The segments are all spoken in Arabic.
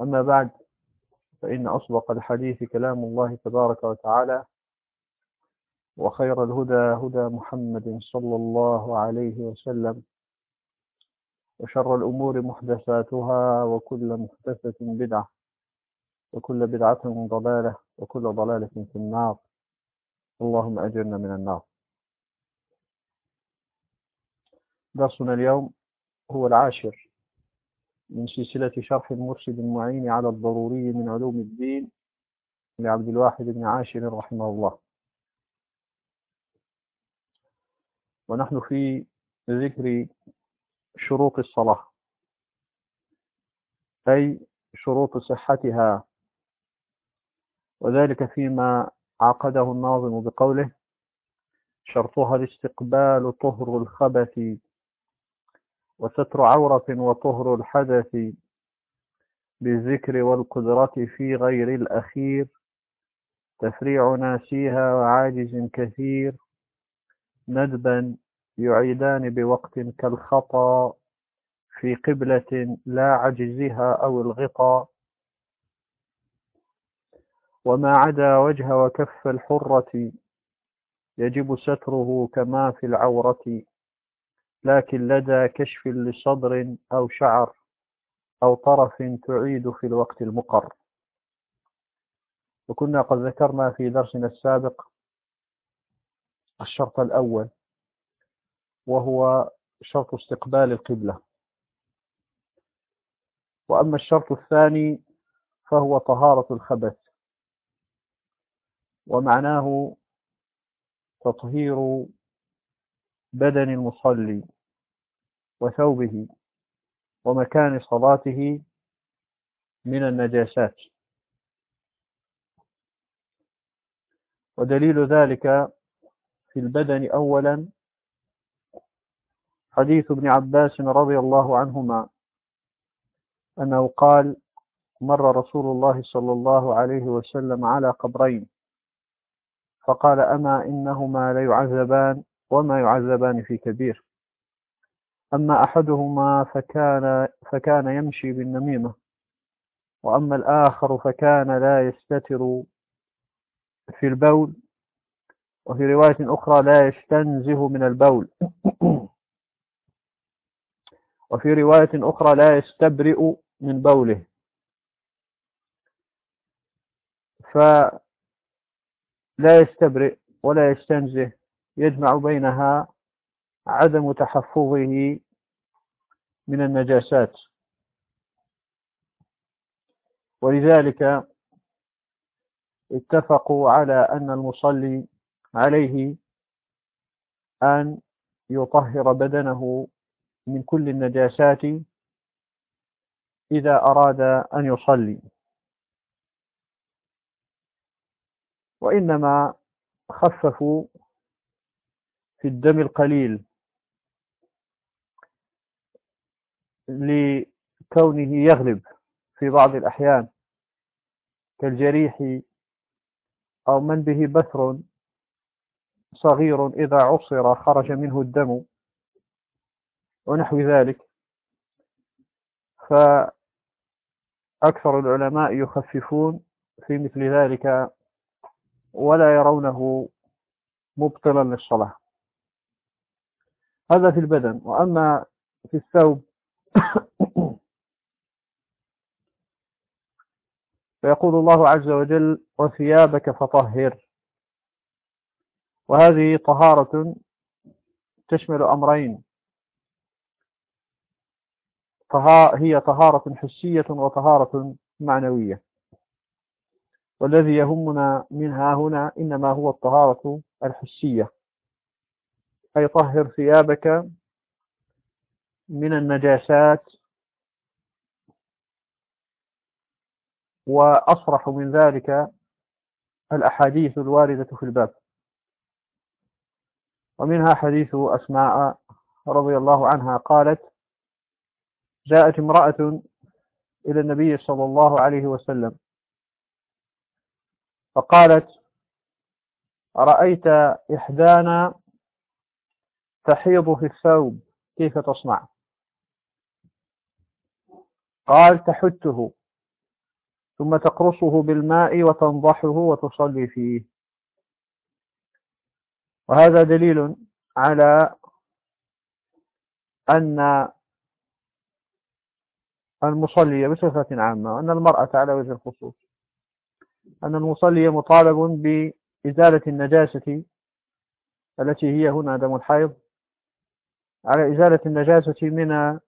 أما بعد فإن أصدق الحديث كلام الله تبارك وتعالى وخير الهدى هدى محمد صلى الله عليه وسلم وشر الأمور محدثاتها وكل محدثة بدعة وكل بدعة ضلالة وكل ضلالة في النار. اللهم أجرنا من النار. درسنا اليوم هو العاشر من سلسلة شرح المرشد المعين على الضروري من علوم الدين لعبد الواحد بن عاشر رحمه الله. ونحن في ذكر شروط الصلاة أي شروط صحتها وذلك فيما عقده الناظم بقوله شرطها الاستقبال طهر الخبث وستر عورة وطهر الحدث بالذكر والقدرة في غير الأخير. تفريع ناسيها وعاجز كثير. ندبا يعيدان بوقت كالخطأ في قبلة لا عجزها أو الغطا وما عدا وجه وكف الحرة يجب ستره كما في العورة. لكن لدى كشف لصدر أو شعر أو طرف تعيد في الوقت المقر. وكنا قد ذكرنا في درسنا السابق الشرط الأول وهو شرط استقبال القبلة. وأما الشرط الثاني فهو طهارة الخبث ومعناه تطهير بدن المصلي وثوبه ومكان صلاته من النجاسات. ودليل ذلك في البدن أولا حديث ابن عباس رضي الله عنهما أنه قال مر رسول الله صلى الله عليه وسلم على قبرين فقال أما إنهما ليعذبان وما يعذبان في كبير. أما أحدهما فكان, فكان يمشي بالنميمة وأما الآخر فكان لا يستتر في البول وفي رواية أخرى لا يستنزه من البول. وفي رواية أخرى لا يستبرئ من بوله. فلا يستبرئ ولا يستنزه. يجمع بينها عدم تحفظه من النجاسات. ولذلك اتفقوا على أن المصلي عليه أن يطهر بدنه من كل النجاسات إذا أراد أن يصلي. وإنما خففوا في الدم القليل لكونه يغلب في بعض الأحيان كالجريح أو من به بثر صغير إذا عصر خرج منه الدم ونحو ذلك. فأكثر العلماء يخففون في مثل ذلك ولا يرونه مبطلا للصلاة. هذا في البدن. وأما في الثوب فيقول الله عز وجل وثيابك فطهر. وهذه طهارة تشمل أمرين هي طهارة حسية وطهارة معنوية. والذي يهمنا منها هنا إنما هو الطهارة الحسية. أي طهر ثيابك من النجاسات وأصرح من ذلك الأحاديث الواردة في الباب. ومنها حديث أسماء رضي الله عنها قالت جاءت امرأة إلى النبي صلى الله عليه وسلم فقالت أرأيت إحدانا تحيض في الثوب كيف تصنع؟ قال تحته ثم تقرصه بالماء وتنضحه وتصلي فيه. وهذا دليل على أن المصلي بصفة عامة أن المرأة على وجه الخصوص أن المصلي مطالب بإزالة النجاسة التي هي هنا دم الحيض على إزالة النجاسة من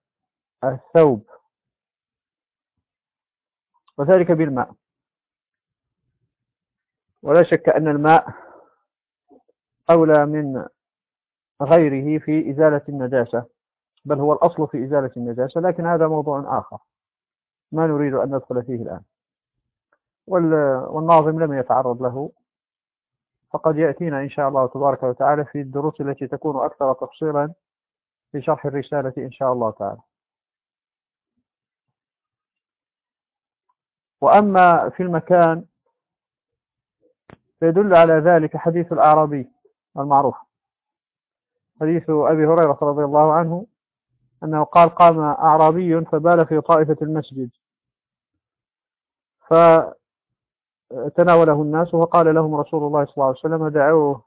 الثوب. وذلك بالماء. ولا شك أن الماء أولى من غيره في إزالة النجاسة بل هو الأصل في إزالة النجاسة لكن هذا موضوع آخر. ما نريد أن ندخل فيه الآن. والناظم لم يتعرض له. فقد يأتينا إن شاء الله تبارك وتعالى في الدروس التي تكون أكثر تفصيلا في شرح الرسالة إن شاء الله تعالى. وأما في المكان فيدل على ذلك حديث الأعرابي المعروف. حديث أبي هريرة رضي الله عنه أنه قال قام أعرابي فبال في طائفة المسجد. فتناوله الناس وقال لهم رسول الله صلى الله عليه وسلم دعوه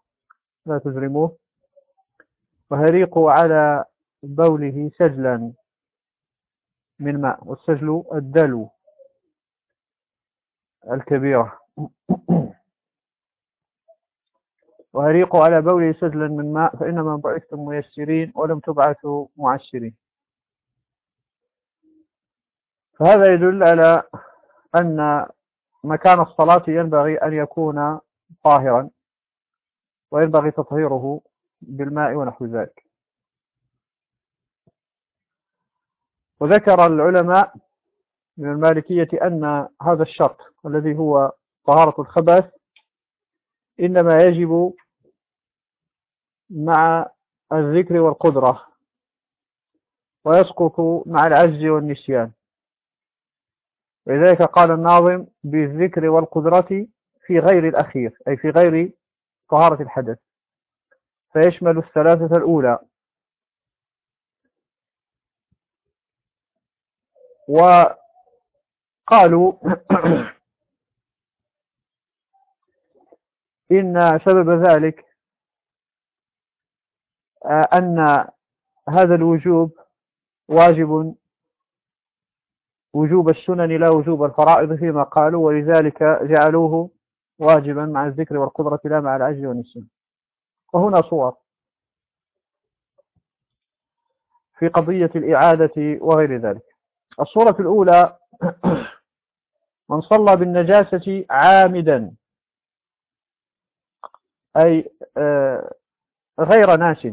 لا تجرموه. وهريقوا على بوله سجلا من ماء والسجل الدلو الكبيرة وهريقوا على بوله سجلا من ماء فإنما بعثتم ميسرين ولم تبعثوا معسرين. فهذا يدل على أن مكان الصلاة ينبغي أن يكون طاهرا وينبغي تطهيره بالماء ونحو ذلك. وذكر العلماء من المالكية أن هذا الشرط الذي هو طهارة الخبث إنما يجب مع الذكر والقدرة ويسقط مع العجز والنسيان. ولذلك قال الناظم بالذكر والقدرة في غير الأخير أي في غير طهارة الحدث. فيشمل الثلاثة الأولى وقالوا إن سبب ذلك أن هذا الوجوب واجب وجوب السنن لا وجوب الفرائض فيما قالوا ولذلك جعلوه واجبا مع الذكر والقدرة لا مع العجز والنسيان. وهنا صور في قضية الإعادة وغير ذلك. الصورة الأولى من صلى بالنجاسة عامدا. أي آه، غير ناس.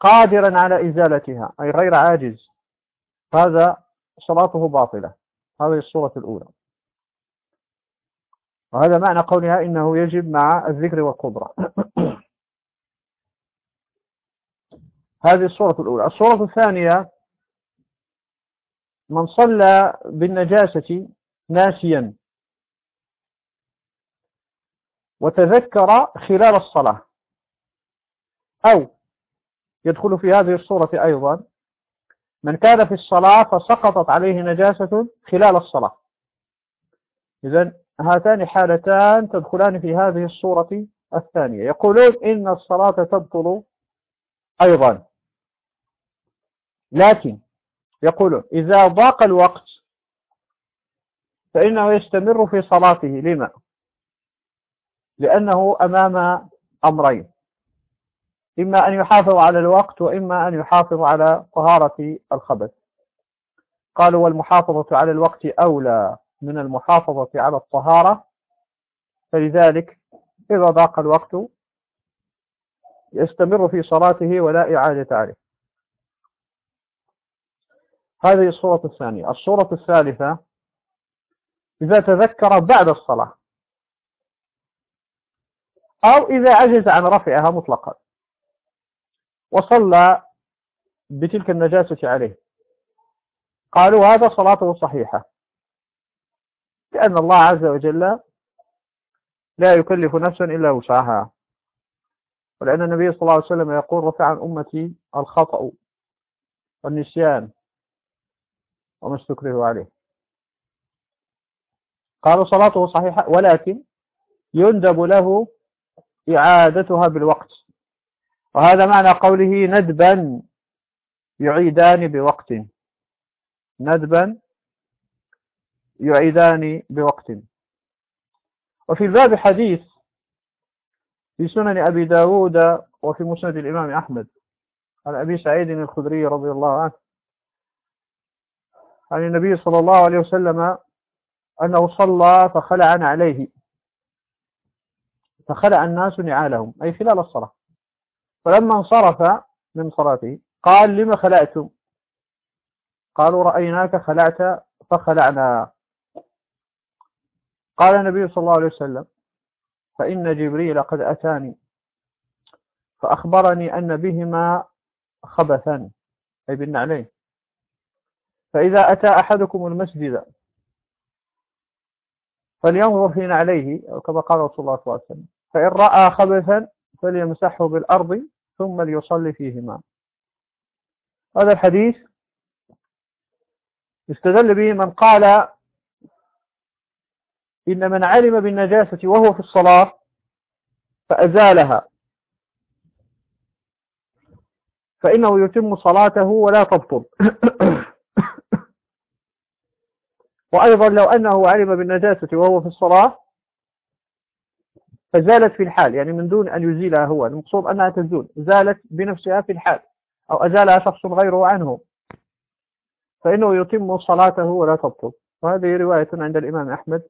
قادرا على إزالتها. أي غير عاجز. هذا صلاته باطلة. هذه الصورة الأولى. وهذا معنى قولها إنه يجب مع الذكر والقدرة. هذه الصورة الأولى. الصورة الثانية من صلى بالنجاسة ناسيا. وتذكر خلال الصلاة. أو يدخل في هذه الصورة أيضا. من كان في الصلاة فسقطت عليه نجاسة خلال الصلاة. إذا هاتان حالتان تدخلان في هذه الصورة الثانية. يقولون إن الصلاة تبطل أيضا. لكن يقولون إذا ضاق الوقت فإنه يستمر في صلاته. لما؟ لأنه أمام أمرين. إما أن يحافظ على الوقت وإما أن يحافظ على طهارة الخبث. قالوا والمحافظة على الوقت أولى من المحافظة على الطهارة. فلذلك إذا ضاق الوقت يستمر في صلاته ولا إعادة عليه. هذه الصورة الثانية. الصورة الثالثة إذا تذكر بعد الصلاة أو إذا عجز عن رفعها مطلقا وصلى بتلك النجاسة عليه. قالوا هذا صلاته صحيحة لأن الله عز وجل لا يكلف نفسا إلا وسعها. ولأن النبي صلى الله عليه وسلم يقول رفع عن أمتي الخطأ والنسيان. وما استكره عليه. قالوا صلاته صحيحة ولكن يندب له إعادتها بالوقت. وهذا معنى قوله ندبا يعيدان بوقت. ندبا يعيدان بوقت. وفي الباب حديث في سنن أبي داود وفي مسند الإمام أحمد. عن أبي سعيد الخدري رضي الله عنه. عن النبي صلى الله عليه وسلم أنه صلى فخلع عليه. فخلع الناس نعالهم أي خلال الصلاة. فلما انصرف من صلاته قال لما خلعتم؟ قالوا رأيناك خلعت فخلعنا. قال النبي صلى الله عليه وسلم فإن جبريل قد أتاني فأخبرني أن بهما خبثا أي بالنعلين. فإذا أتى أحدكم المسجد فلينظر في نعليه أو كما قال رسول الله صلى الله عليه وسلم. فإن رأى خبثا فليمسحه بالأرض ثم ليصلي فيهما. هذا الحديث استدل به من قال إن من علم بالنجاسة وهو في الصلاة فأزالها. فإنه يتم صلاته ولا تبطل. وأيضا لو أنه علم بالنجاسة وهو في الصلاة فزالت في الحال يعني من دون أن يزيلها هو المقصود أنها تزول زالت بنفسها في الحال أو أزالها شخص غيره عنه. فإنه يتم صلاته ولا تبطل. وهذه رواية عند الإمام أحمد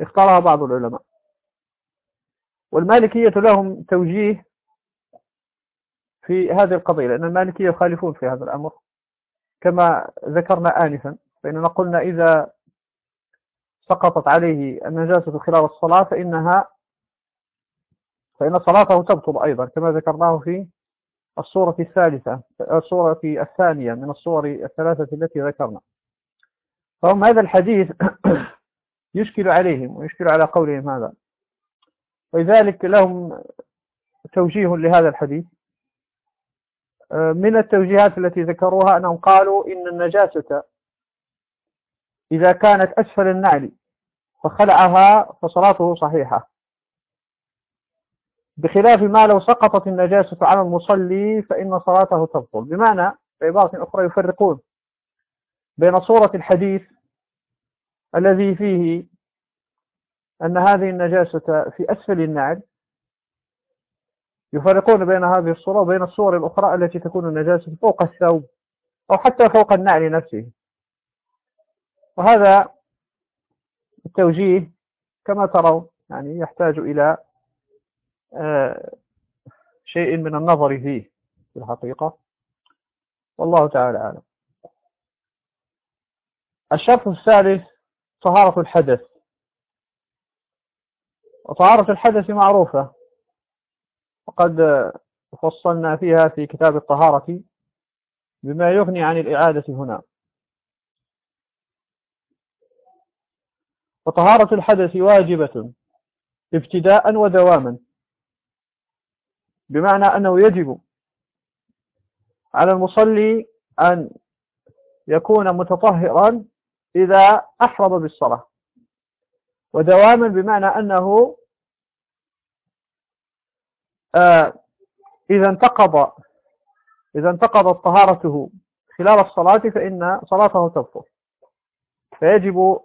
اختارها بعض العلماء. والمالكية لهم توجيه في هذه القضية لأن المالكية يخالفون في هذا الأمر كما ذكرنا آنفا. فإننا قلنا إذا سقطت عليه النجاسة خلال الصلاة فإنها فإن صلاته تبطل أيضا كما ذكرناه في الصورة الثالثة الصورة الثانية من الصور الثلاثة التي ذكرنا. فهم هذا الحديث يشكل عليهم ويشكل على قولهم هذا. ولذلك لهم توجيه لهذا الحديث. من التوجيهات التي ذكروها أنهم قالوا إن النجاسة إذا كانت أسفل النعل فخلعها فصلاته صحيحة. بخلاف ما لو سقطت النجاسة على المصلي فإن صلاته تبطل. بمعنى بعبارة أخرى يفرقون بين صورة الحديث الذي فيه أن هذه النجاسة في أسفل النعل يفرقون بين هذه الصورة وبين الصور الأخرى التي تكون النجاسة فوق الثوب أو حتى فوق النعل نفسه. وهذا التوجيه كما ترون يعني يحتاج إلى آه، شيء من النظر فيه في الحقيقة. والله تعالى أعلم. الشرط الثالث طهارة الحدث. وطهارة الحدث معروفة. وقد فصلنا فيها في كتاب الطهارة بما يغني عن الإعادة هنا. وطهارة الحدث واجبة ابتداء ودواما بمعنى أنه يجب على المصلي أن يكون متطهرا إذا أحرم بالصلاة ودواما بمعنى أنه آه، إذا انتقض إذا انتقضت طهارته خلال الصلاة فإن صلاته تبطل فيجب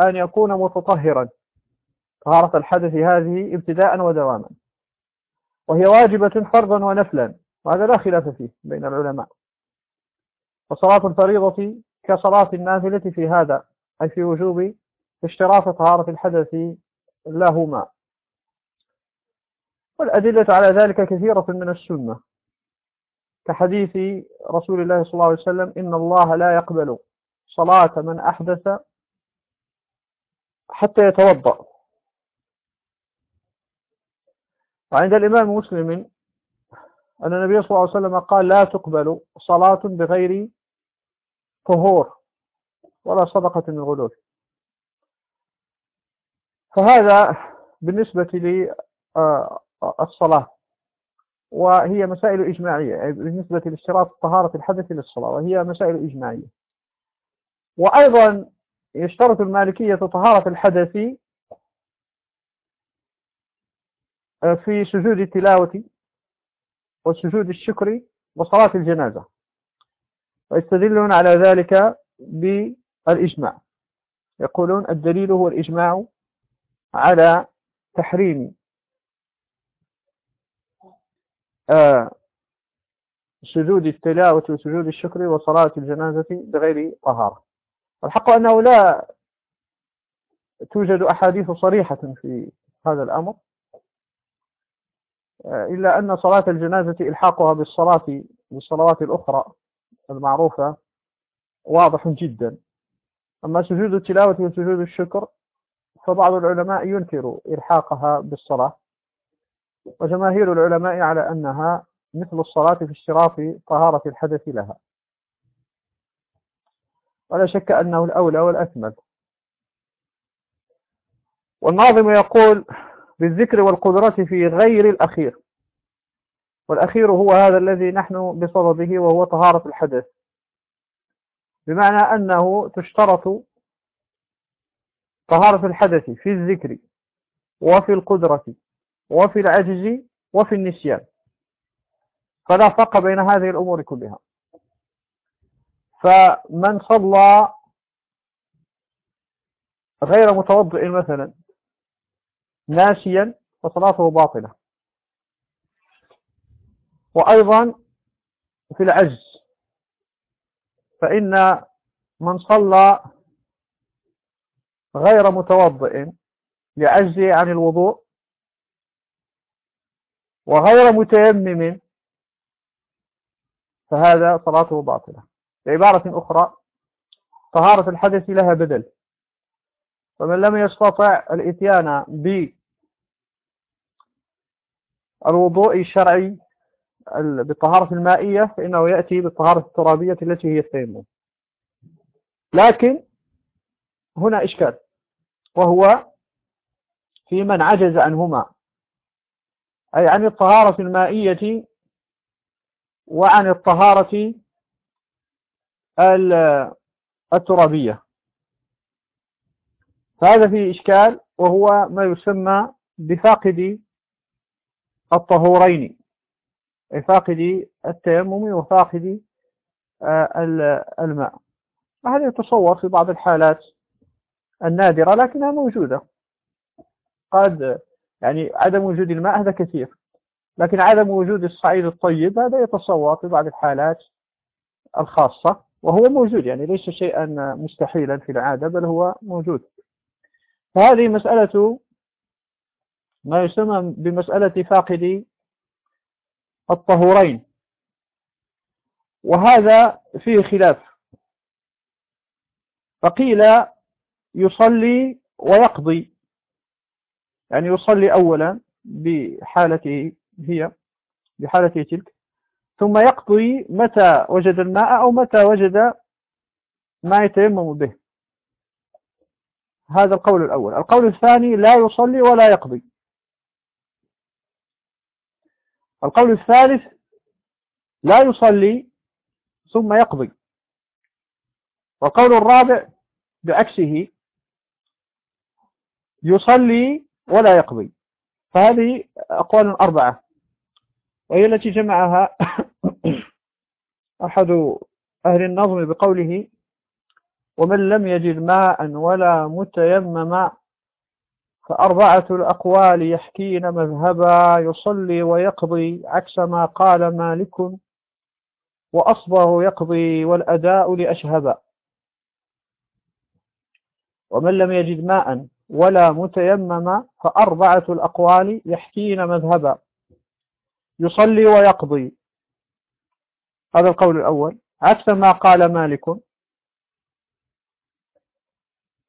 أن يكون متطهرا. طهارة الحدث هذه ابتداء ودواما. وهي واجبة فرضا ونفلا. وهذا لا خلاف فيه بين العلماء. وصلاة الفريضة كصلاة النافلة في هذا أي في وجوب اشتراط طهارة الحدث لهما. والأدلة على ذلك كثيرة من السنة. كحديث رسول الله صلى الله عليه وسلم إن الله لا يقبل صلاة من أحدث حتى يتوضأ. وعند الإمام مسلم أن النبي صلى الله عليه وسلم قال لا تقبل صلاة بغير طهور ولا صدقة من غلول. فهذا بالنسبة للصلاة آه، وهي مسائل إجماعية يعني بالنسبة لاشتراط طهارة الحدث للصلاة وهي مسائل إجماعية. وأيضا يشترط المالكية طهارة الحدث آه، في سجود التلاوة وسجود الشكر وصلاة الجنازة. ويستدلون على ذلك بالإجماع. يقولون الدليل هو الإجماع على تحريم آه، سجود التلاوة وسجود الشكر وصلاة الجنازة بغير طهارة. والحق أنه لا توجد أحاديث صريحة في هذا الأمر آه، إلا أن صلاة الجنازة إلحاقها بالصلاة بالصلوات الأخرى المعروفة واضح جدا. أما سجود التلاوة وسجود الشكر فبعض العلماء ينكر إلحاقها بالصلاة وجماهير العلماء على أنها مثل الصلاة في اشتراط طهارة الحدث لها. ولا شك أنه الأولى والأكمل. والناظم يقول بالذكر والقدرة في غير الأخير. والأخير هو هذا الذي نحن بصدده وهو طهارة الحدث. بمعنى أنه تشترط طهارة الحدث في الذكر وفي القدرة وفي العجز وفي النسيان. فلا فرق بين هذه الأمور كلها. فمن صلى غير متوضئ مثلا ناسيا فصلاته باطلة. وأيضا في العجز فإن من صلى غير متوضئ لعجزه عن الوضوء وغير متيمم فهذا صلاته باطلة. بعبارة أخرى طهارة الحدث لها بدل. فمن لم يستطع الإتيان بالوضوء الشرعي بالطهارة المائية فإنه يأتي بالطهارة الترابية التي هي التيمم لكن هنا إشكال وهو في من عجز عنهما أي عن الطهارة المائية وعن الطهارة الترابية. فهذا فيه إشكال وهو ما يسمى بفاقد الطهورين. فاقد التيمم وفاقد آه، الماء. هذا يتصور في بعض الحالات النادرة لكنها موجودة. قد يعني عدم وجود الماء هذا كثير. لكن عدم وجود الصعيد الطيب هذا يتصور في بعض الحالات الخاصة. وهو موجود يعني ليس شيئا مستحيلا في العادة بل هو موجود. فهذه مسألة ما يسمى بمسألة فاقد الطهورين. وهذا فيه خلاف. فقيل يصلي ويقضي يعني يصلي أولا بحالته هي بحالته تلك ثم يقضي متى وجد الماء أو متى وجد ما يتيمم به. هذا القول الأول. القول الثاني لا يصلي ولا يقضي. القول الثالث لا يصلي ثم يقضي. والقول الرابع بعكسه يصلي ولا يقضي. فهذه أقوال أربعة. وهي التي جمعها أحد أهل النظم بقوله ومن لم يجد ماء ولا متيمما فأربعة الأقوال يحكين مذهبا يصلي ويقضي عكس ما قال مالك وأصبه يقضي والأداء لأشهبا ومن لم يجد ماء ولا متيمما فأربعة الأقوال يحكين مذهبا. يصلي ويقضي هذا القول الأول. عكس ما قال مالك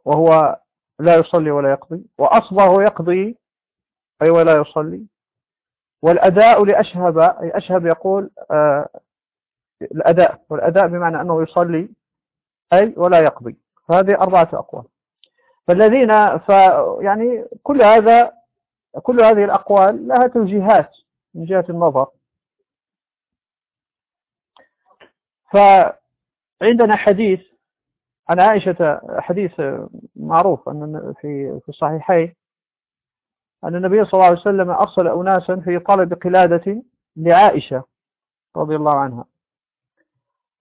وهو لا يصلي ولا يقضي وأصبغ يقضي أي ولا يصلي. والأداء لأشهب أي أشهب يقول آه الأداء. والأداء بمعنى أنه يصلي أي ولا يقضي. هذه أربعة أقوال. فالذين ف يعني كل هذا كل هذه الأقوال لها توجيهات من جهة النظر. فعندنا حديث عن عائشة حديث معروف أن في في الصحيحين أن النبي صلى الله عليه وسلم أرسل أناسا في طلب قلادة لعائشة رضي الله عنها.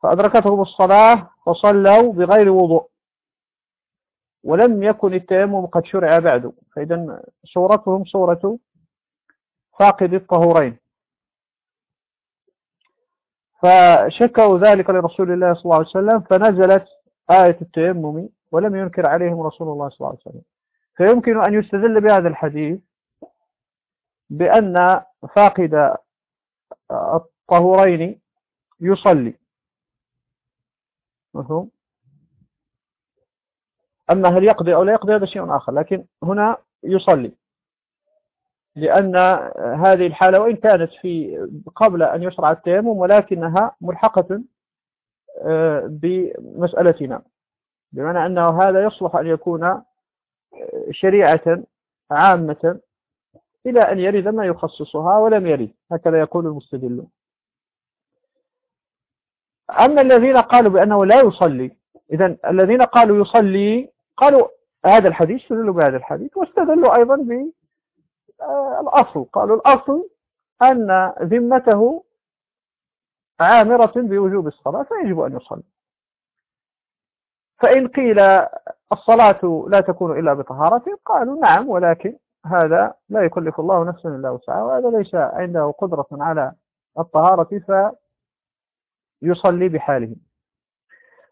فأدركتهم الصلاة فصلوا بغير وضوء ولم يكن التيمم قد شرع بعد. فإذا صورتهم صورة فاقد الطهورين. فشكوا ذلك لرسول الله صلى الله عليه وسلم فنزلت آية التيمم ولم ينكر عليهم رسول الله صلى الله عليه وسلم. فيمكن أن يستدل بهذا الحديث بأن فاقد الطهورين يصلي. مفهوم؟ أما هل يقضي أو لا يقضي هذا شيء آخر لكن هنا يصلي. لأن هذه الحالة وإن كانت في قبل أن يشرع التيمم ولكنها ملحقة آه، بمسألتنا. بمعنى أنه هذا يصلح أن يكون آه، شريعة عامة إلى أن يرد ما يخصصها ولم يرد. هكذا يقول المستدلون أما الذين قالوا بأنه لا يصلي إذا الذين قالوا يصلي قالوا هذا الحديث استدلوا بهذا الحديث واستدلوا أيضا بالأصل قالوا الأصل أن ذمته عامرة بوجوب الصلاة فيجب أن يصلي. فإن قيل الصلاة لا تكون إلا بطهارة قالوا نعم ولكن هذا لا يكلف الله نفسا إلا وسعها وهذا ليس عنده قدرة على الطهارة فيصلي بحاله.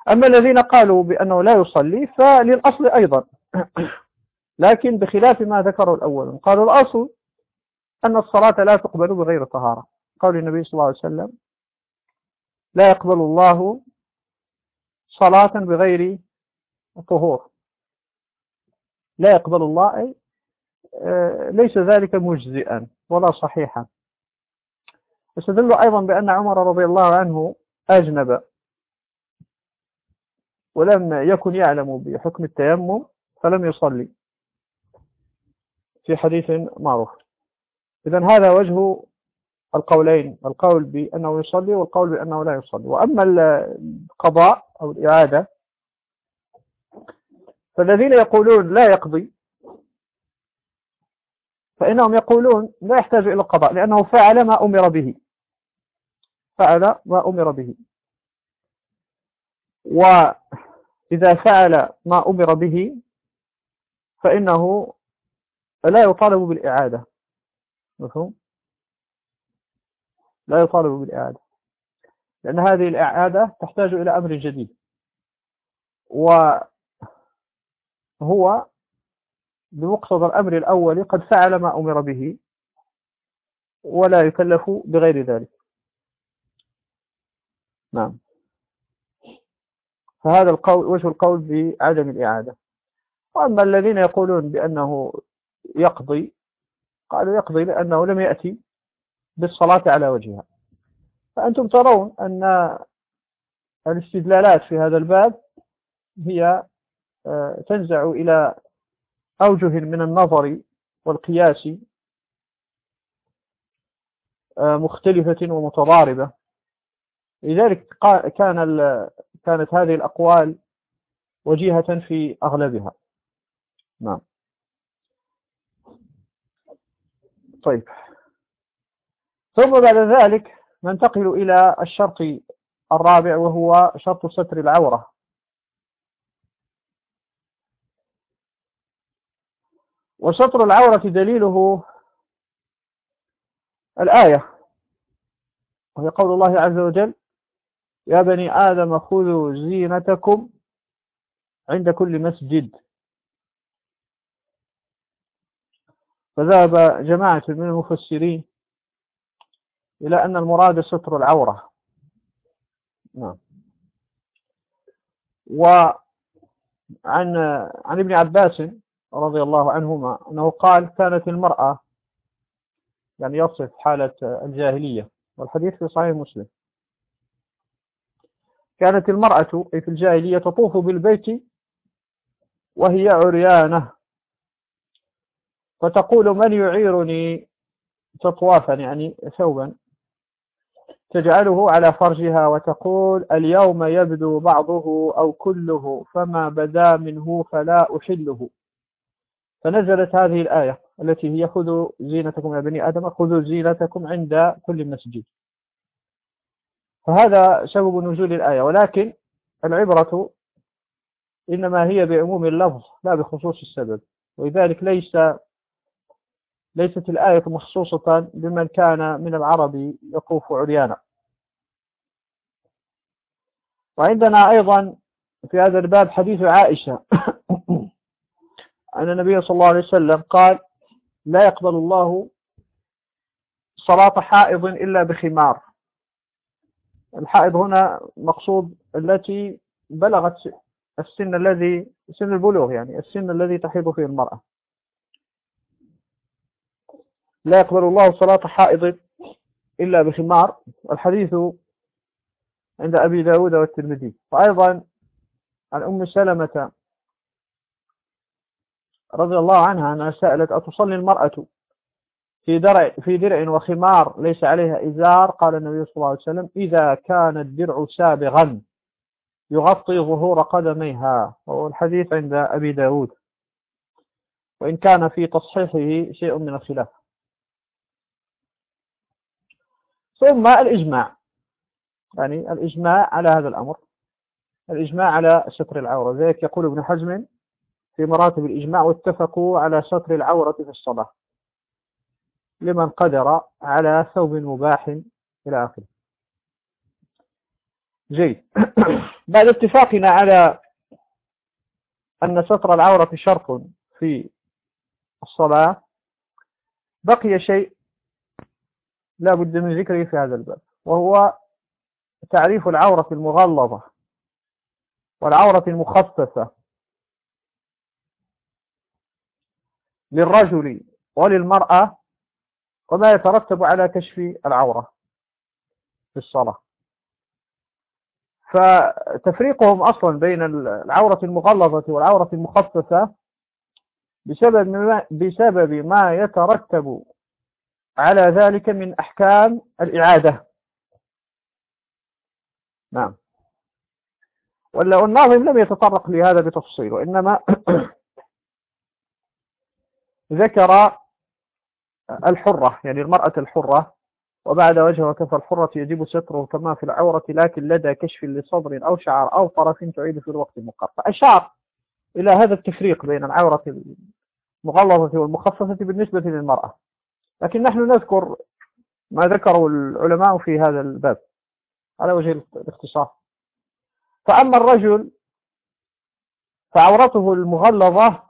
أما الذين قالوا بأنه لا يصلي فللأصل أيضا. لكن بخلاف ما ذكره الأول قالوا الأصل أن الصلاة لا تقبل بغير طهارة. قول النبي صلى الله عليه وسلم لا يقبل الله صلاة بغير طهور. لا يقبل الله آه، ليس ذلك مجزئا ولا صحيحا. استدل أيضا بأن عمر رضي الله عنه أجنب ولم يكن يعلم بحكم التيمم فلم يصلي. في حديث معروف. إذا هذا وجه القولين القول بأنه يصلي والقول بأنه لا يصلي. وأما القضاء أو الإعادة فالذين يقولون لا يقضي فإنهم يقولون لا يحتاج إلى القضاء لأنه فعل ما أمر به. فعل ما أمر به. وإذا فعل ما أمر به فإنه لا يطالب بالإعادة. مفهوم؟ لا يطالب بالإعادة. لأن هذه الإعادة تحتاج إلى أمر جديد. وهو بمقتضى الأمر الأول قد فعل ما أمر به ولا يكلف بغير ذلك. نعم. فهذا القول وجه القول بعدم الإعادة. وأما الذين يقولون بأنه يقضي قالوا يقضي لأنه لم يأتي بالصلاة على وجهها. فأنتم ترون أن الاستدلالات في هذا الباب هي آه، تنزع إلى أوجه من النظر والقياس آه، مختلفة ومتضاربة. لذلك كان كانت هذه الأقوال وجيهة في أغلبها. نعم. طيب. ثم بعد ذلك ننتقل إلى الشرط الرابع وهو شرط ستر العورة. وستر العورة دليله الآية وهي قول الله عز وجل يا بني آدم خذوا زينتكم عند كل مسجد. فذهب جماعة من المفسرين إلى أن المراد ستر العورة. نعم. وعن عن ابن عباس رضي الله عنهما أنه قال كانت المرأة يعني يصف حالة الجاهلية والحديث في صحيح مسلم. كانت المرأة في الجاهلية تطوف بالبيت وهي عريانة. فتقول من يعيرني تطوافا يعني ثوبا. تجعله على فرجها وتقول اليوم يبدو بعضه أو كله فما بدا منه فلا أحله. فنزلت هذه الآية التي هي خذوا زينتكم يا بني آدم خذوا زينتكم عند كل مسجد. فهذا سبب نزول الآية. ولكن العبرة إنما هي بعموم اللفظ لا بخصوص السبب. ولذلك ليس ليست الآية مخصوصة بمن كان من العرب يطوف عريانا. وعندنا أيضا في هذا الباب حديث عائشة. أن النبي صلى الله عليه وسلم قال لا يقبل الله صلاة حائض إلا بخمار. الحائض هنا مقصود التي بلغت السن الذي سن البلوغ يعني السن الذي تحيض فيه المرأة. لا يقبل الله صلاة حائض إلا بخمار. الحديث عند أبي داود والترمذي. وأيضا عن أم سلمة رضي الله عنها أنها سألت أتصلي المرأة في درع في درع وخمار ليس عليها إزار؟ قال النبي صلى الله عليه وسلم إذا كان الدرع سابغا يغطي ظهور قدميها. وهو الحديث عند أبي داود. وإن كان في تصحيحه شيء من الخلاف. ثم الإجماع. يعني الإجماع على هذا الأمر. الإجماع على ستر العورة. ذلك يقول ابن حزم في مراتب الإجماع واتفقوا على ستر العورة في الصلاة لمن قدر على ثوب مباح إلى آخره. جيد. بعد اتفاقنا على أن ستر العورة شرط في الصلاة بقي شيء لا بد من ذكره في هذا الباب وهو تعريف العورة المغلظة والعورة المخصصة للرجل وللمرأة وما يترتب على كشف العورة في الصلاة. فتفريقهم أصلا بين العورة المغلظة والعورة المخصصة بسبب ما, بسبب ما يترتب على ذلك من أحكام الإعادة. نعم. ولا الناظم لم يتطرق لهذا بتفصيل وإنما ذكر الحرة يعني المرأة الحرة وبعد وجه وكف الحرة يجب ستره كما في العورة لكن لدى كشف لصدر أو شعر أو طرف تعيد في الوقت المقرر فأشار إلى هذا التفريق بين العورة المغلظة والمخصصة بالنسبة للمرأة. لكن نحن نذكر ما ذكره العلماء في هذا الباب على وجه الاختصار. فأما الرجل فعورته المغلظة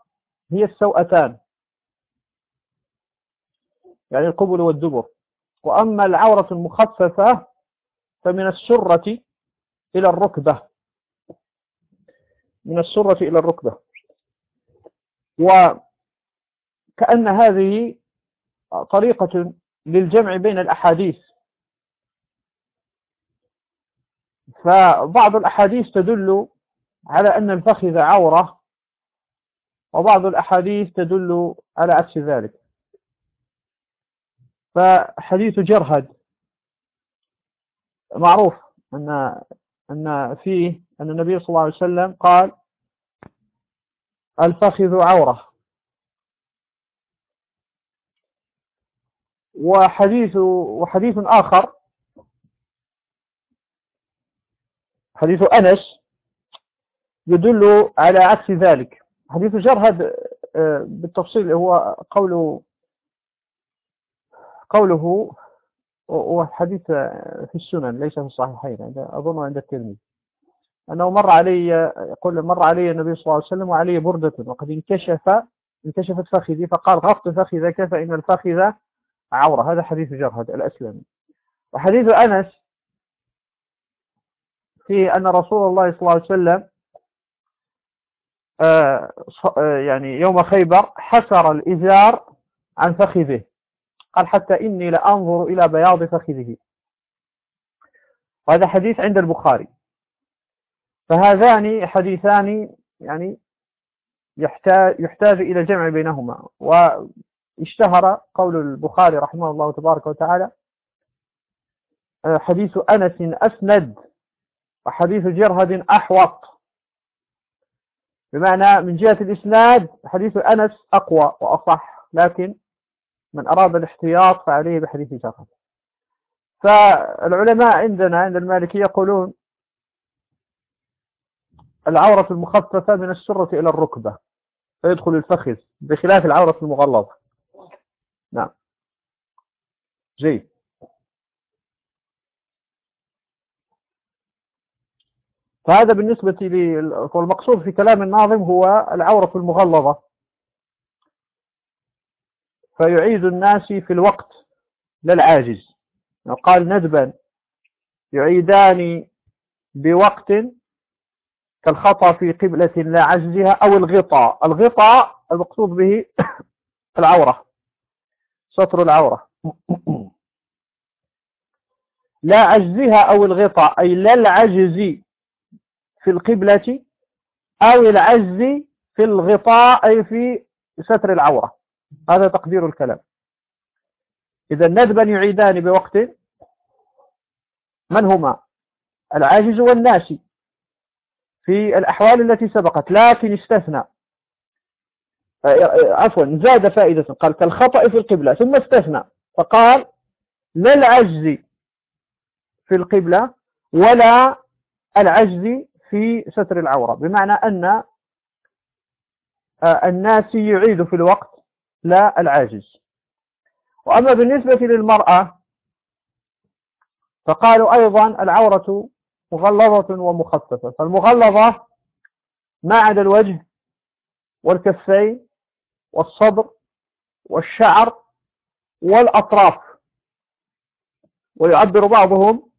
هي السوأتان يعني القبل والدبر. وأما العورة المخففة فمن السرة إلى الركبة. من السرة إلى الركبة. وكأن هذه طريقة للجمع بين الأحاديث. فبعض الأحاديث تدل على أن الفخذ عورة وبعض الأحاديث تدل على عكس ذلك. فحديث جرهد معروف أن أن فيه أن النبي صلى الله عليه وسلم قال الفخذ عورة. وحديث وحديث آخر. حديث أنس يدل على عكس ذلك. حديث جرهد آه، بالتفصيل هو قوله قوله هو حديث في السنن ليس في الصحيحين أظن عند الترمذي. أنه مر علي يقول مر علي النبي صلى الله عليه وسلم وعلي بردة وقد انكشف انكشفت فخذي فقال غفت فخذك فإن الفخذ عورة هذا حديث جرهد الأسلمي. وحديث أنس فيه أن رسول الله صلى الله عليه وسلم آه، آه، يعني يوم خيبر حسر الإزار عن فخذه. قال حتى إني لأنظر إلى بياض فخذه. وهذا حديث عند البخاري. فهذان حديثان يعني يحتاج, يحتاج إلى الجمع بينهما. واشتهر قول البخاري رحمه الله تبارك وتعالى آه، حديث أنس أسند وحديث جرهد أحوط. بمعنى من جهة الإسناد حديث أنس أقوى وأصح لكن من أراد الاحتياط فعليه بحديث جرهد. فالعلماء عندنا عند المالكية يقولون العورة المخففة من السرة إلى الركبة فيدخل الفخذ بخلاف العورة المغلظة. نعم. جيد. فهذا بالنسبة لي والمقصود في كلام الناظم هو العورة المغلظة. فيعيد الناس في الوقت للعاجز. قال ندبا يعيدان بوقت كالخطأ في قبلة لا عجزها أو الغطاء. الغطاء المقصود به العورة. سطر العورة. لا عجزها أو الغطاء أي لا العجز في القبلة أو العجز في الغطاء أي في ستر العورة. هذا تقدير الكلام. إذا ندبا يعيدان بوقت. من هما؟ العاجز والناسي في الأحوال التي سبقت لكن استثنى. عفوا زاد فائدة قال كالخطأ في القبلة ثم استثنى فقال لا العجز في القبلة ولا العجز في ستر العورة بمعنى أن آه، الناس يعيد في الوقت لا العاجز. وأما بالنسبة للمرأة فقالوا أيضا العورة مغلظة ومخففة فالمغلظة ما عدا الوجه والكفين والصدر والشعر والأطراف. ويعبر بعضهم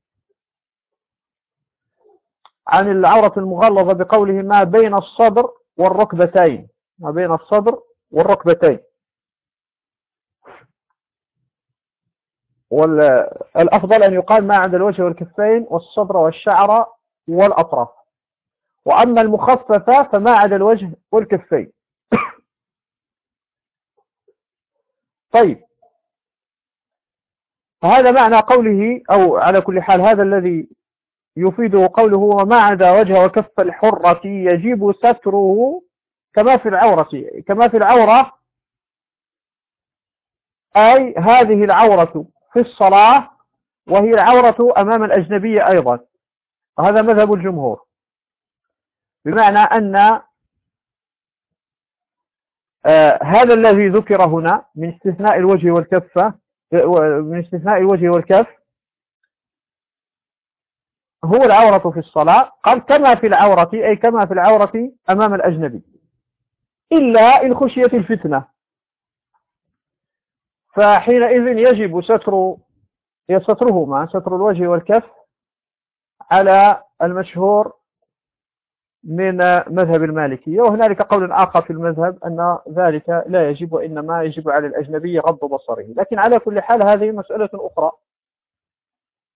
عن العورة المغلظة بقوله ما بين الصدر والركبتين. ما بين الصدر والركبتين. والأفضل أن يقال ما عند الوجه والكفين والصدر والشعر والأطراف. وأما المخففة فما عدا الوجه والكفين. طيب. فهذا معنى قوله أو على كل حال هذا الذي يفيده قوله وما عدا وجه وكف الحرة يجب ستره كما في العورة كما في العورة. أي هذه العورة في الصلاة وهي العورة أمام الأجنبية أيضا. وهذا مذهب الجمهور. بمعنى أن آه هذا الذي ذكر هنا من استثناء الوجه والكفة من استثناء الوجه والكف هو العورة في الصلاة قال كما في العورة أي كما في العورة أمام الأجنبي إلا إن خشيت الفتنة. فحينئذ يجب ستر سترهما ستر الوجه والكف على المشهور من مذهب المالكية وهنالك قول آخر في المذهب أن ذلك لا يجب وإنما يجب على الأجنبي غض بصره. لكن على كل حال هذه مسألة أخرى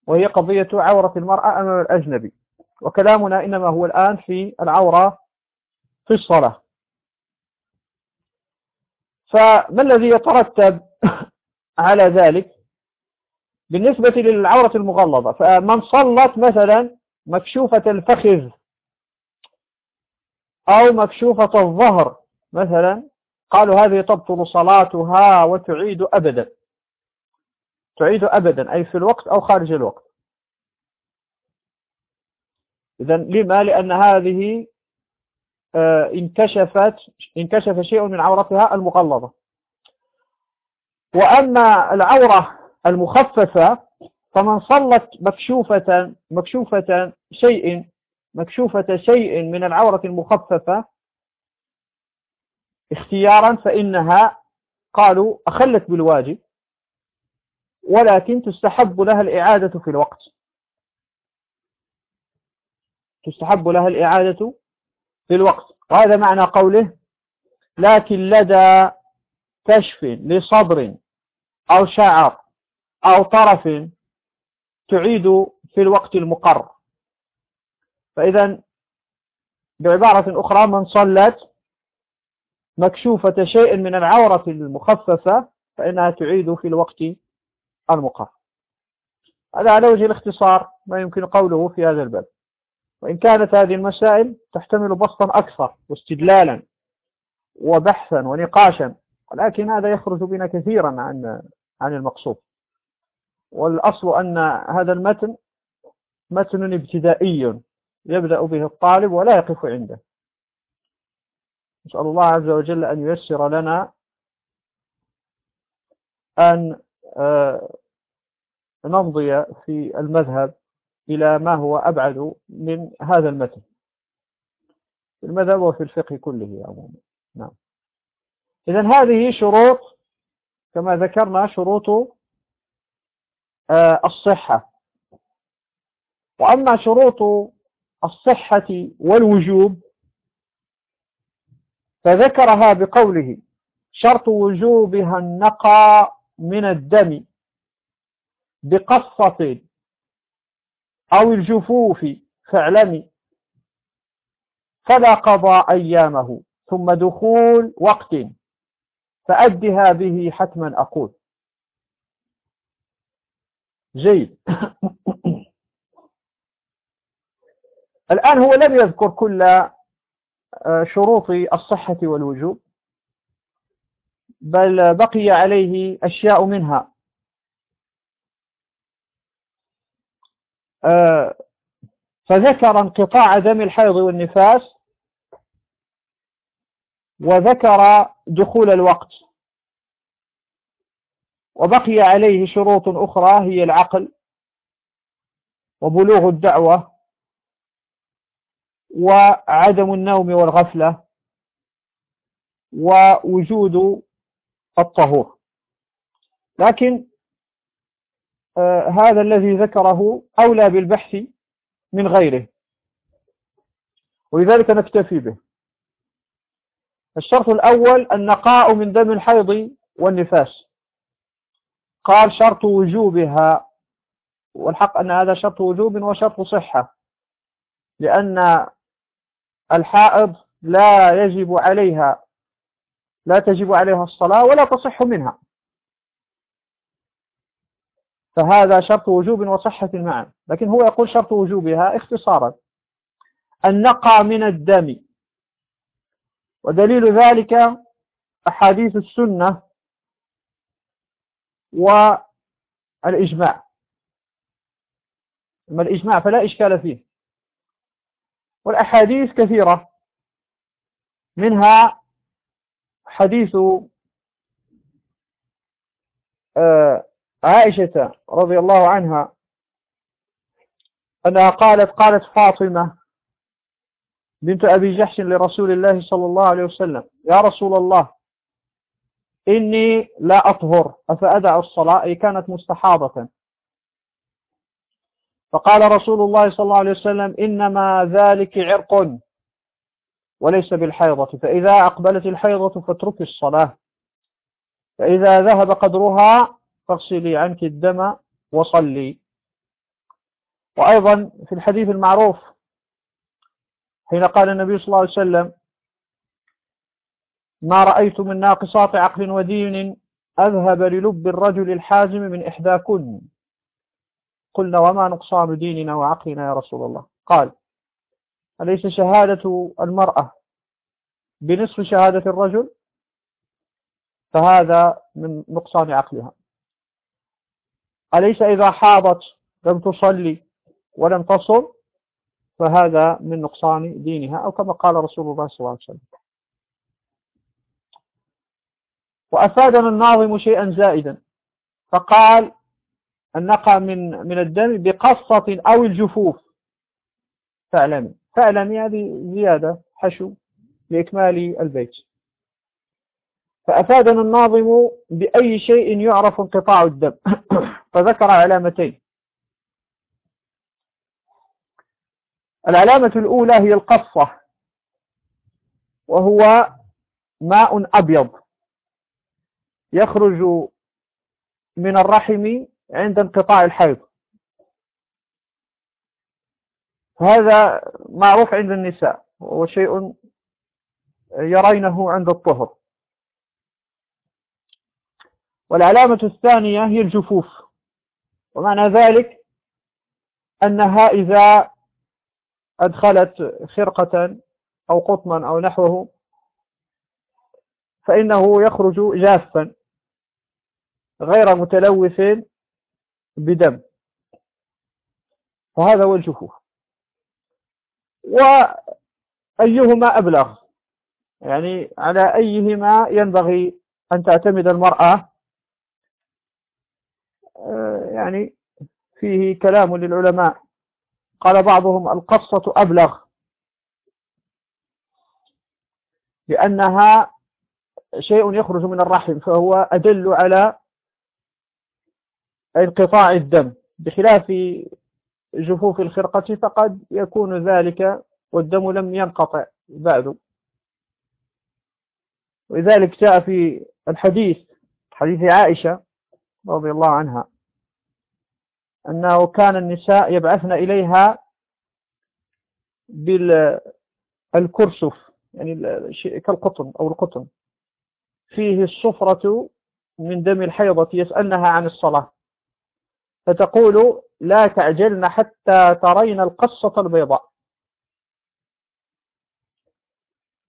وهي قضية عورة المرأة أمام الأجنبي. وكلامنا إنما هو الآن في العورة في الصلاة. فما الذي يترتب على ذلك؟ بالنسبة للعورة المغلظة فمن صلت مثلا مكشوفة الفخذ أو مكشوفة الظهر. مثلا قالوا هذه تبطل صلاتها وتعيد أبدا. تعيد أبدا أي في الوقت أو خارج الوقت. إذا لما؟ لأن هذه آه، انكشفت انكشف شيء من عورتها المغلظة. وأما العورة المخففة فمن صلت مكشوفة مكشوفة شيء مكشوفة شيء من العورة المخففة اختيارا فإنها قالوا أخلت بالواجب ولكن تستحب لها الإعادة في الوقت. تستحب لها الإعادة في الوقت. وهذا معنى قوله لكن لدى كشف لصدر أو شعر أو طرف تعيد في الوقت المقر فإذا بعبارة أخرى من صلت مكشوفة شيء من العورة المخففة فإنها تعيد في الوقت المقر هذا على وجه الاختصار ما يمكن قوله في هذا الباب. وإن كانت هذه المسائل تحتمل بسطا أكثر واستدلالا وبحثا ونقاشا ولكن هذا يخرج بنا كثيرا عن عن المقصود. والأصل أن هذا المتن متن ابتدائي. يبدأ به الطالب ولا يقف عنده. نسأل الله عز وجل أن ييسر لنا أن آه، نمضي في المذهب إلى ما هو أبعد من هذا المتن. في المذهب وفي الفقه كله عموما. نعم. إذا هذه شروط كما ذكرنا شروط آه، الصحة. وأما شروط الصحة والوجوب. فذكرها بقوله شرط وجوبها النقى من الدم بقصة أو الجفوف فاعلمي فلا قضى أيامه ثم دخول وقت فأدها به حتما أقول. جيد. الآن هو لم يذكر كل آه، شروط الصحة والوجوب بل بقي عليه أشياء منها. آه، فذكر انقطاع دم الحيض والنفاس وذكر دخول الوقت وبقي عليه شروط أخرى هي العقل وبلوغ الدعوة. وعدم النوم والغفلة ووجود الطهور. لكن آه هذا الذي ذكره أولى بالبحث من غيره ولذلك نكتفي به. الشرط الأول النقاء من دم الحيض والنفاس. قال شرط وجوبها والحق أن هذا شرط وجوب وشرط صحة لأن الحائض لا يجب عليها لا تجب عليها الصلاة ولا تصح منها. فهذا شرط وجوب وصحة معا لكن هو يقول شرط وجوبها اختصارا. النقى من الدم. ودليل ذلك أحاديث السنة والإجماع. أما الإجماع فلا إشكال فيه. والأحاديث كثيرة. منها حديث آه، عائشة رضي الله عنها أنها قالت قالت فاطمة بنت أبي جحش لرسول الله صلى الله عليه وسلم يا رسول الله إني لا أطهر أفأدع الصلاة؟ أي كانت مستحاضة. فقال رسول الله صلى الله عليه وسلم إنما ذلك عرق وليس بالحيضة فإذا أقبلت الحيضة فاترك الصلاة فإذا ذهب قدرها فاغسلي عنك الدم وصلي. وأيضا في الحديث المعروف حين قال النبي صلى الله عليه وسلم ما رأيت من ناقصات عقل ودين أذهب للب الرجل الحازم من إحداكن. قلنا وما نقصان ديننا وعقلنا يا رسول الله. قال أليس شهادة المرأة بنصف شهادة الرجل؟ فهذا من نقصان عقلها. أليس إذا حاضت لم تصلي ولم تصل فهذا من نقصان دينها أو كما قال رسول الله صلى الله عليه وسلم. وأفادنا الناظم شيئا زائدا فقال النقى من من الدم بقصة أو الجفوف. فاعلمي. فاعلمي هذه زيادة. حشو لإكمال البيت. فأفادنا الناظم بأي شيء يعرف انقطاع الدم. فذكر علامتين. العلامة الأولى هي القصة وهو ماء أبيض يخرج من الرحم عند انقطاع الحيض. هذا معروف عند النساء وهو شيء يرينه عند الطهر. والعلامة الثانية هي الجفوف ومعنى ذلك أنها إذا أدخلت خرقة أو قطنا أو نحوه فإنه يخرج جافا غير متلوث بدم. فهذا هو الجفوف وأيهما أبلغ؟ يعني على أيهما ينبغي أن تعتمد المرأة؟ آه، يعني فيه كلام للعلماء. قال بعضهم القصة أبلغ. لأنها شيء يخرج من الرحم فهو أدل على انقطاع الدم. بخلاف جفوف الخرقة فقد يكون ذلك والدم لم ينقطع بعد. ولذلك جاء في الحديث حديث عائشة رضي الله عنها أنه كان النساء يبعثن إليها بالكرسف يعني كالقطن أو القطن. فيه الصفرة من دم الحيضة يسألنها عن الصلاة. فتقول لا تعجلن حتى ترين القصة البيضاء.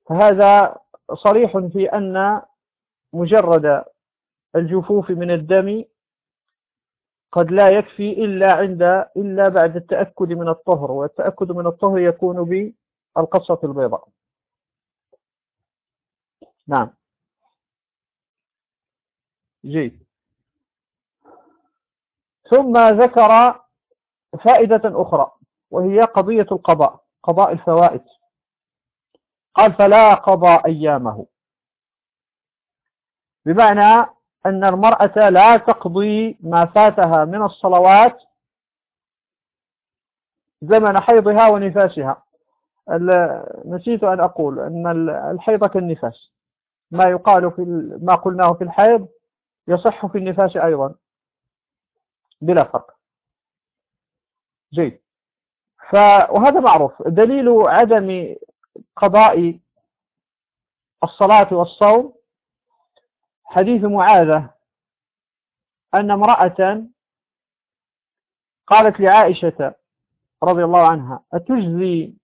فهذا صريح في أن مجرد الجفوف من الدم قد لا يكفي إلا عند إلا بعد التأكد من الطهر والتأكد من الطهر يكون بالقصة البيضاء. نعم. جيد. ثم ذكر فائدة أخرى وهي قضية القضاء قضاء الفوائد. قال فلا قضى أيامه. بمعنى أن المرأة لا تقضي ما فاتها من الصلوات زمن حيضها ونفاسها. نسيت أن أقول أن الحيض كالنفاس. ما يقال في ما قلناه في الحيض يصح في النفاس أيضا. بلا فرق. جيد. ف وهذا معروف. دليل عدم قضاء الصلاة والصوم. حديث معاذة. أن امرأة قالت لعائشة رضي الله عنها أتجزي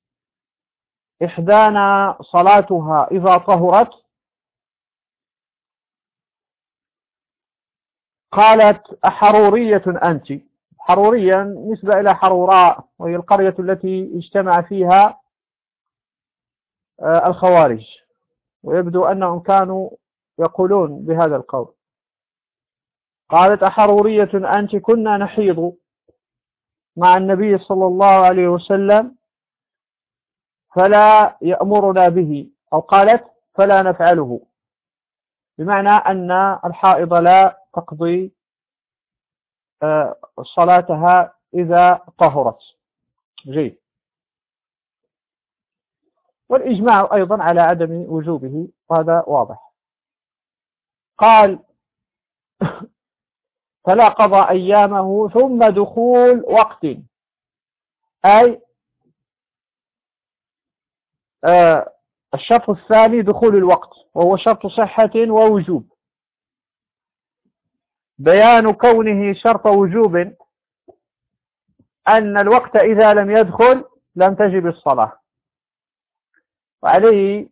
إحدانا صلاتها إذا طهرت؟ قالت أحرورية أنت. حروريا نسبة إلى حروراء وهي القرية التي اجتمع فيها آه، الخوارج. ويبدو أنهم كانوا يقولون بهذا القول. قالت أحرورية أنت كنا نحيض مع النبي صلى الله عليه وسلم فلا يأمرنا به أو قالت فلا نفعله. بمعنى أن الحائض لا تقضي آه، صلاتها إذا طهرت. جيد. والإجماع أيضا على عدم وجوبه وهذا واضح. قال فلا قضى أيامه ثم دخول وقت. أي آه الشرط الثاني دخول الوقت وهو شرط صحة ووجوب. بيان كونه شرط وجوب أن الوقت إذا لم يدخل لم تجب الصلاة. وعليه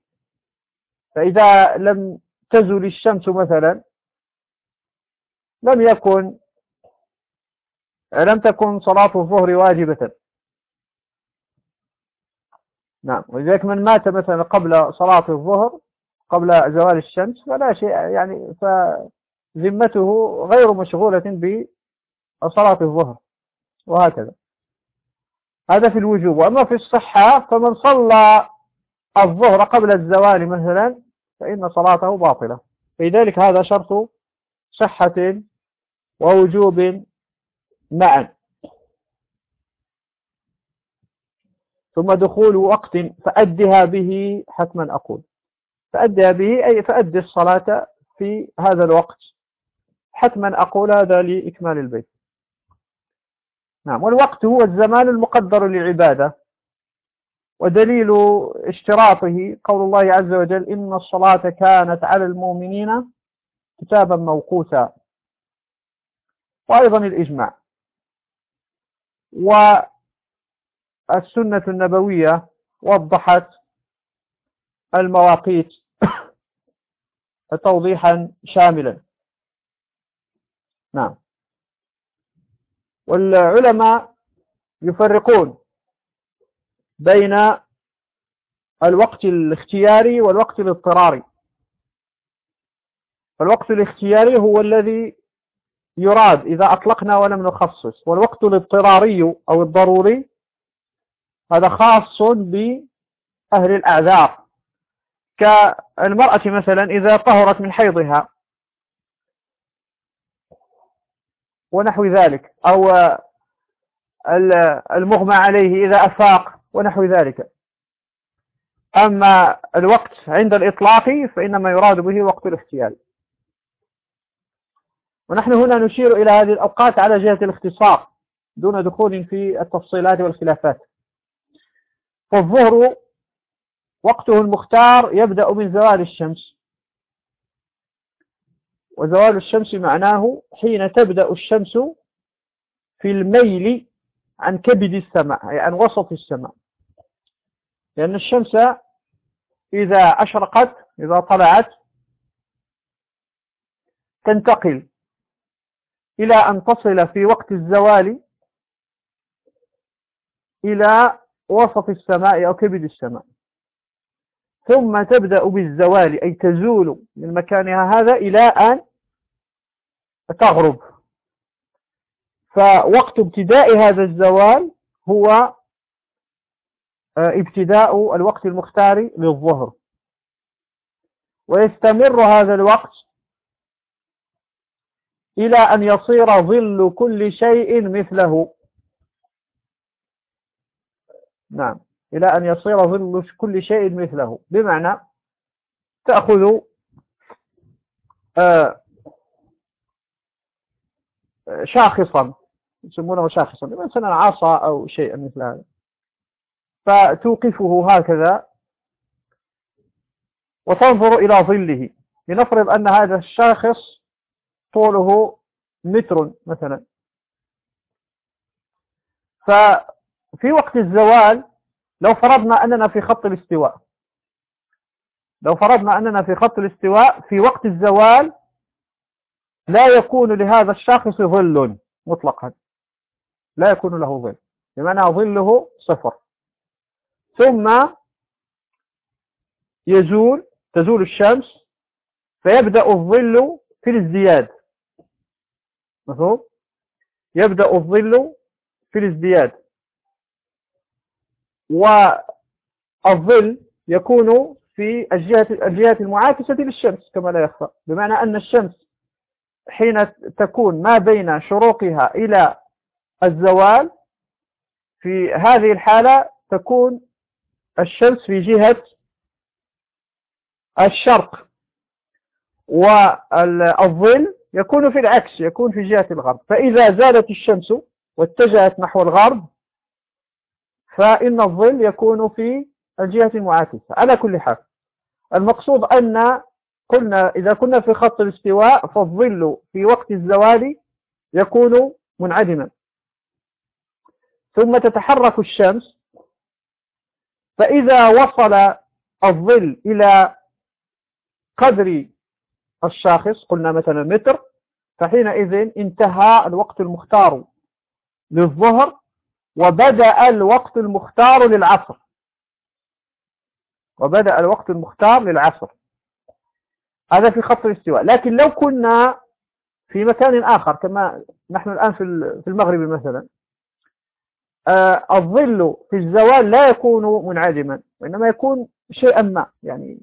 فإذا لم تزل الشمس مثلا لم يكن لم تكن صلاة الظهر واجبة. نعم ولذلك من مات مثلا قبل صلاة الظهر قبل زوال الشمس فلا شيء يعني فذمته غير مشغولة بصلاة الظهر وهكذا. هذا في الوجوب. وأما في الصحة فمن صلى الظهر قبل الزوال مثلا فإن صلاته باطلة. لذلك هذا شرط صحة ووجوب معا. ثم دخول وقت فأدها به حتما أقول. فأدي به أي فأدي الصلاة في هذا الوقت. حتما أقول هذا لإكمال البيت. نعم والوقت هو الزمان المقدر للعبادة ودليل اشتراطه قول الله عز وجل إن الصلاة كانت على المؤمنين كتابا موقوتا. وأيضا الإجماع. والسنة النبوية وضحت المواقيت توضيحا شاملا. نعم. والعلماء يفرقون بين الوقت الاختياري والوقت الاضطراري. الوقت الاختياري هو الذي يراد إذا أطلقنا ولم نخصص والوقت الاضطراري أو الضروري هذا خاص بأهل الأعذار. كالمرأة مثلا إذا طهرت من حيضها ونحو ذلك. أو المغمى عليه إذا أفاق ونحو ذلك. أما الوقت عند الإطلاق فإنما يراد به وقت الاختيار ونحن هنا نشير إلى هذه الأوقات على جهة الاختصار دون دخول في التفصيلات والخلافات. فالظهر وقته المختار يبدأ من زوال الشمس. وزوال الشمس معناه حين تبدأ الشمس في الميل عن كبد السماء أي عن وسط السماء. لأن الشمس إذا أشرقت إذا طلعت تنتقل إلى أن تصل في وقت الزوال إلى وسط السماء أو كبد السماء. ثم تبدأ بالزوال أي تزول من مكانها هذا إلى أن تغرب. فوقت ابتداء هذا الزوال هو آه، ابتداء الوقت المختار للظهر. ويستمر هذا الوقت إلى أن يصير ظل كل شيء مثله. نعم إلى أن يصير ظل كل شيء مثله. بمعنى تأخذ آه، شاخصا يسمونه شاخصا مثلا عصا أو شيء مثل هذا. فتوقفه هكذا. وتنظر إلى ظله. لنفرض أن هذا الشاخص طوله متر مثلا. ففي وقت الزوال لو فرضنا أننا في خط الاستواء لو فرضنا أننا في خط الاستواء في وقت الزوال لا يكون لهذا الشخص ظل مطلقا. لا يكون له ظل. بمعنى ظله صفر. ثم يزول تزول الشمس فيبدأ الظل في الازدياد. مفهوم؟ يبدأ الظل في الازدياد. والظل يكون في الجهة الجهات المعاكسة للشمس كما لا يخفى. بمعنى أن الشمس حين تكون ما بين شروقها إلى الزوال في هذه الحالة تكون الشمس في جهة الشرق والظل يكون في العكس يكون في جهة الغرب. فإذا زالت الشمس واتجهت نحو الغرب فإن الظل يكون في الجهة المعاكسة. على كل حال المقصود أن قلنا إذا كنا في خط الاستواء فالظل في وقت الزوال يكون منعدما. ثم تتحرك الشمس. فإذا وصل الظل إلى قدر الشاخص قلنا مثلا متر فحينئذ انتهى الوقت المختار للظهر وبدأ الوقت المختار للعصر. وبدأ الوقت المختار للعصر. هذا في خط الاستواء. لكن لو كنا في مكان آخر كما نحن الآن في المغرب مثلا آه، الظل في الزوال لا يكون منعدما وإنما يكون شيئا ما يعني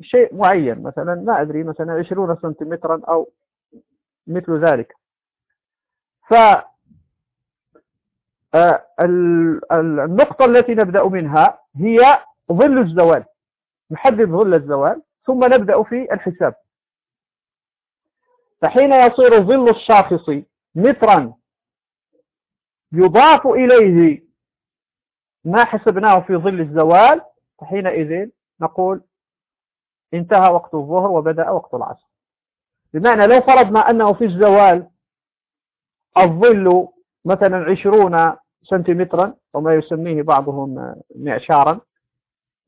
شيء معين. مثلا ما أدري مثلا 20 سنتيمترا أو مثل ذلك. ف آه، النقطة التي نبدأ منها هي ظل الزوال. نحدد ظل الزوال. ثم نبدأ في الحساب. فحين يصير ظل الشاخص مترا يضاف إليه ما حسبناه في ظل الزوال فحينئذ نقول انتهى وقت الظهر وبدأ وقت العصر. بمعنى لو فرضنا أنه في الزوال الظل مثلا عشرون سنتيمترا وما يسميه بعضهم معشارا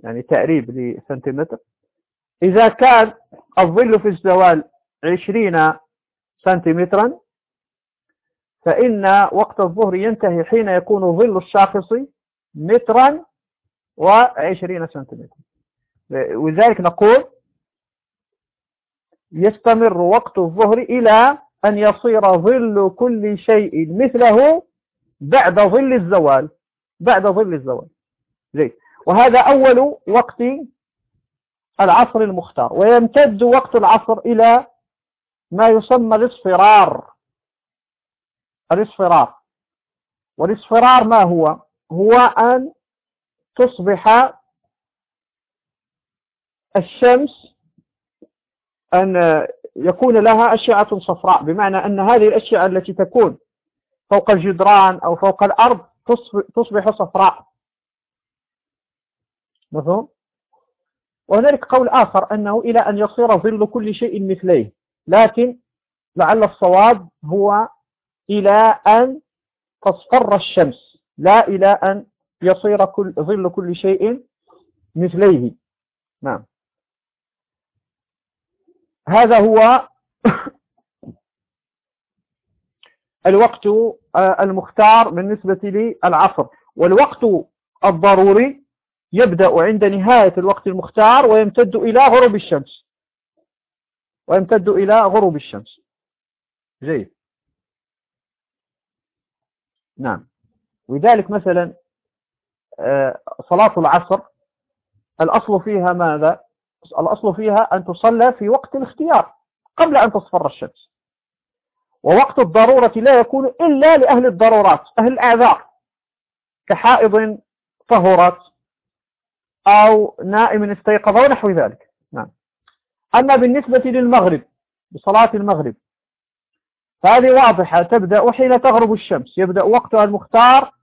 يعني تأريب لسنتيمتر إذا كان الظل في الزوال عشرين سنتيمترا فإن وقت الظهر ينتهي حين يكون ظل الشاخص مترا وعشرين سنتيمتر ولذلك نقول يستمر وقت الظهر إلى أن يصير ظل كل شيء مثله بعد ظل الزوال بعد ظل الزوال. زي وهذا أول وقت العصر المختار ويمتد وقت العصر إلى ما يسمى الاصفرار. الاصفرار. والاصفرار ما هو؟ هو أن تصبح الشمس أن يكون لها أشعة صفراء بمعنى أن هذه الأشعة التي تكون فوق الجدران أو فوق الأرض تصبح صفراء. مفهوم؟ وهنالك قول آخر أنه إلى أن يصير ظل كل شيء مثليه. لكن لعل الصواب هو إلى أن تصفر الشمس لا إلى أن يصير كل ظل كل شيء مثليه. نعم. هذا هو الوقت المختار بالنسبة للعصر. والوقت الضروري يبدأ عند نهاية الوقت المختار ويمتد إلى غروب الشمس. ويمتد إلى غروب الشمس. جيد. نعم. ولذلك مثلا آه، صلاة العصر الأصل فيها ماذا؟ الأصل فيها أن تصلى في وقت الاختيار قبل أن تصفر الشمس. ووقت الضرورة لا يكون إلا لأهل الضرورات أهل الأعذار كحائض طهرت أو نائم استيقظ ونحو ذلك. نعم. أما بالنسبة للمغرب بصلاة المغرب فهذه واضحة. تبدأ حين تغرب الشمس. يبدأ وقتها المختار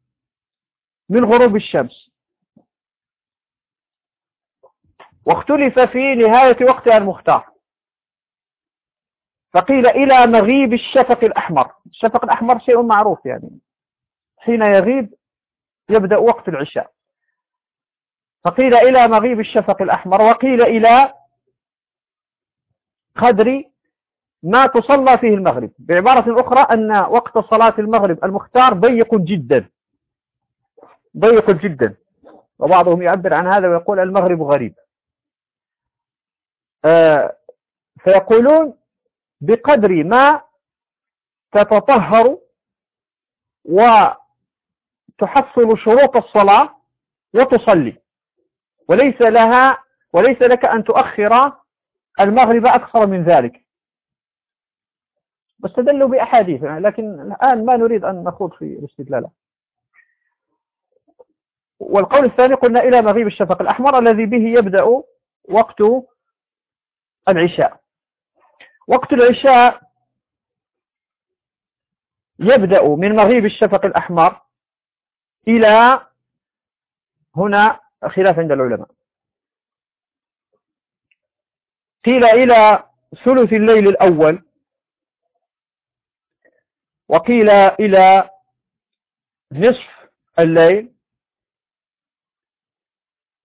من غروب الشمس. واختلف في نهاية وقتها المختار. فقيل إلى مغيب الشفق الأحمر. الشفق الأحمر شيء معروف يعني. حين يغيب يبدأ وقت العشاء. فقيل إلى مغيب الشفق الأحمر وقيل إلى قدر ما تصلى فيه المغرب. بعبارة أخرى أن وقت صلاة المغرب المختار ضيق جدا. ضيق جدا. وبعضهم يعبر عن هذا ويقول المغرب غريب. آه، فيقولون بقدر ما تتطهر وتحصل شروط الصلاة وتصلي. وليس لها وليس لك أن تؤخر المغرب أكثر من ذلك. واستدلوا بأحاديث لكن الآن ما نريد أن نخوض في الاستدلال. والقول الثاني قلنا إلى مغيب الشفق الأحمر الذي به يبدأ وقت العشاء. وقت العشاء يبدأ من مغيب الشفق الأحمر إلى هنا خلاف عند العلماء. قيل إلى ثلث الليل الأول وقيل إلى نصف الليل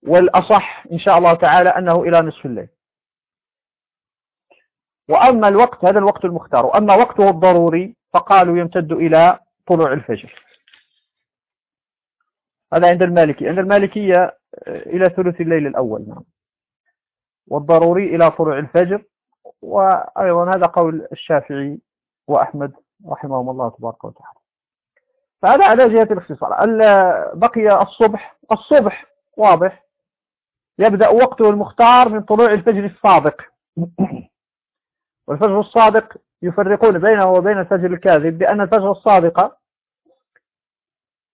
والأصح إن شاء الله تعالى أنه إلى نصف الليل. وأما الوقت هذا الوقت المختار. وأما وقته الضروري فقالوا يمتد إلى طلوع الفجر. هذا عند المالكي عند المالكية إلى ثلث الليل الأول نعم. والضروري إلى طلوع الفجر وأيضا هذا قول الشافعي وأحمد رحمهم الله تبارك وتعالى. فهذا على جهة الاختصار. بقي الصبح الصبح واضح يبدأ وقته المختار من طلوع الفجر الصادق. والفجر الصادق يفرقون بينه وبين الفجر الكاذب بأن الفجر الصادق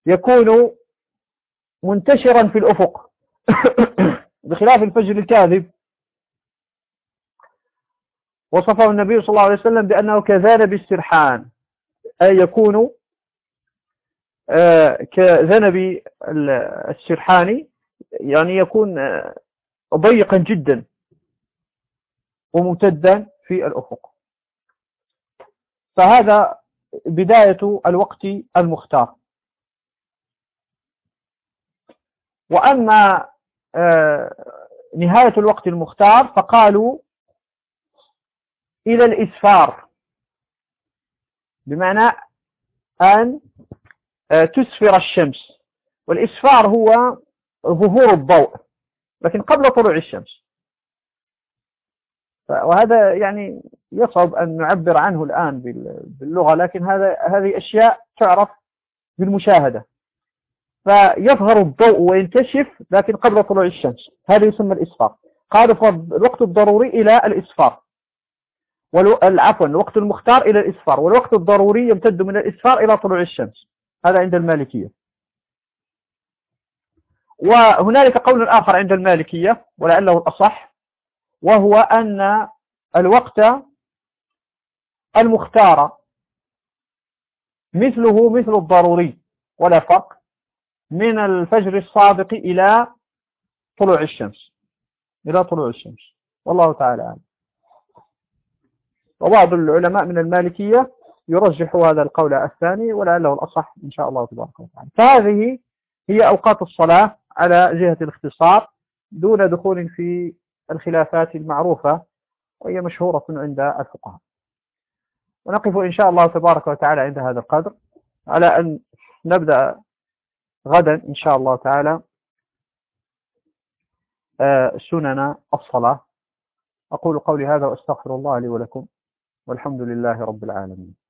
يكون منتشرا في الأفق. بخلاف الفجر الكاذب وصفه النبي صلى الله عليه وسلم بأنه كذنب السرحان أي يكون آه، كذنب السرحان يعني يكون آه، ضيقا جدا وممتدا في الأفق. فهذا بداية الوقت المختار. وأما نهاية الوقت المختار فقالوا إلى الإسفار. بمعنى أن آه، تسفر الشمس. والإسفار هو ظهور الضوء لكن قبل طلوع الشمس. وهذا يعني يصعب أن نعبر عنه الآن باللغة لكن هذا هذه أشياء تعرف بالمشاهدة. فيظهر الضوء وينكشف لكن قبل طلوع الشمس. هذا يسمى الإسفار قالوا الوقت الضروري إلى الإسفار عفوا الوقت المختار إلى الإسفار والوقت الضروري يمتد من الإسفار إلى طلوع الشمس. هذا عند المالكية. وهنالك قول آخر عند المالكية ولعله الأصح وهو أن الوقت المختار مثله مثل الضروري. ولا فرق. من الفجر الصادق إلى طلوع الشمس. إلى طلوع الشمس. والله تعالى أعلم. وبعض العلماء من المالكية يرجح هذا القول الثاني ولعله الأصح إن شاء الله تبارك وتعالى. فهذه هي أوقات الصلاة على جهة الاختصار دون دخول في الخلافات المعروفة وهي مشهورة عند الفقهاء. ونقف إن شاء الله تبارك وتعالى عند هذا القدر على أن نبدأ غدا إن شاء الله تعالى آه، سنن الصلاة. أقول قولي هذا وأستغفر الله لي ولكم والحمد لله رب العالمين.